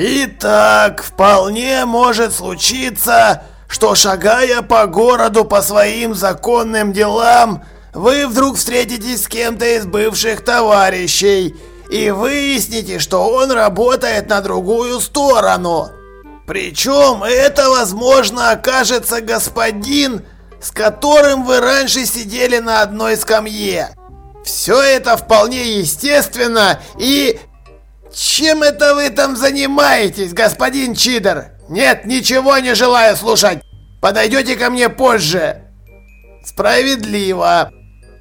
Итак, вполне может случиться, что шагая по городу по своим законным делам, вы вдруг встретитесь с кем-то из бывших товарищей и выясните, что он работает на другую сторону. Причем это, возможно, окажется господин, с которым вы раньше сидели на одной скамье. Все это вполне естественно и... Чем это вы там занимаетесь, господин Чидер? Нет, ничего не желаю слушать. Подойдете ко мне позже. Справедливо.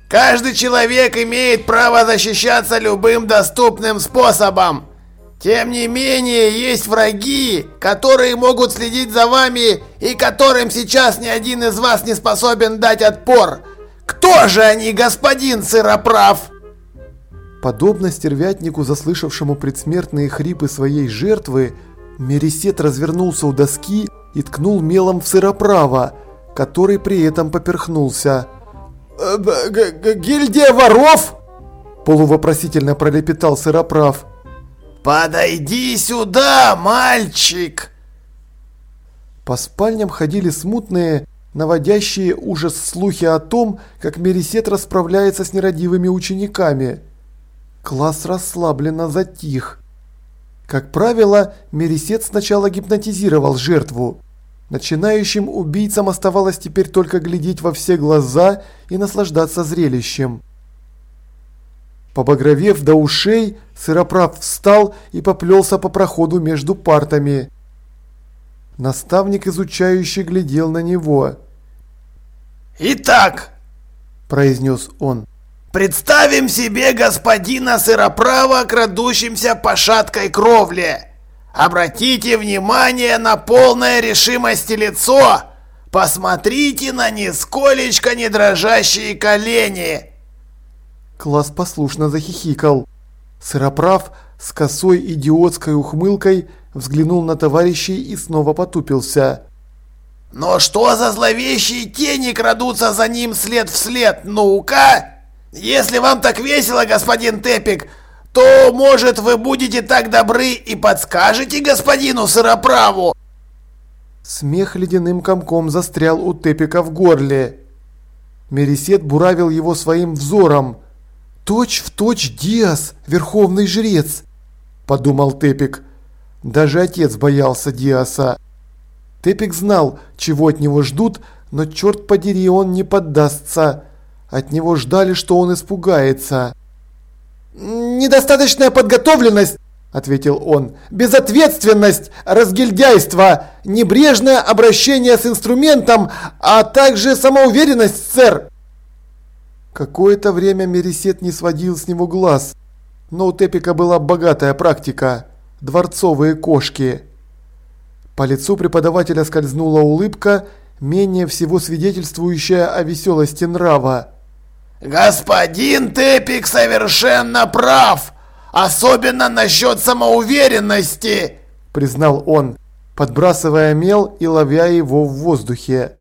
Каждый человек имеет право защищаться любым доступным способом. Тем не менее, есть враги, которые могут следить за вами и которым сейчас ни один из вас не способен дать отпор. Кто же они, господин Сыроправ? Подобно стервятнику, заслышавшему предсмертные хрипы своей жертвы, Мересет развернулся у доски и ткнул мелом в Сыроправа, который при этом поперхнулся. Э, «Гильдия воров?» Полувопросительно пролепетал Сыроправ. «Подойди сюда, мальчик!» По спальням ходили смутные, наводящие ужас слухи о том, как Мересет расправляется с нерадивыми учениками. Класс расслабленно затих. Как правило, Мересет сначала гипнотизировал жертву. Начинающим убийцам оставалось теперь только глядеть во все глаза и наслаждаться зрелищем. Побагровев до ушей, Сыроправ встал и поплелся по проходу между партами. Наставник изучающий глядел на него. «Итак», – произнес он, – «представим себе господина Сыроправа, крадущимся по шаткой кровле. Обратите внимание на полное решимости лицо. Посмотрите на нисколечко не дрожащие колени. Класс послушно захихикал. Сыроправ с косой идиотской ухмылкой взглянул на товарищей и снова потупился. «Но что за зловещие тени крадутся за ним след в след? Ну-ка! Если вам так весело, господин Тепик, то, может, вы будете так добры и подскажете господину Сыроправу?» Смех ледяным комком застрял у Тепика в горле. Мересет буравил его своим взором. «Точь в точь Диас, верховный жрец!» – подумал Тепик. Даже отец боялся Диаса. Тепик знал, чего от него ждут, но черт подери, он не поддастся. От него ждали, что он испугается. «Недостаточная подготовленность», – ответил он, – «безответственность, разгильдяйство, небрежное обращение с инструментом, а также самоуверенность, сэр». Какое-то время Мересет не сводил с него глаз, но у Тепика была богатая практика – дворцовые кошки. По лицу преподавателя скользнула улыбка, менее всего свидетельствующая о веселости нрава. «Господин Тепик совершенно прав, особенно насчет самоуверенности», признал он, подбрасывая мел и ловя его в воздухе.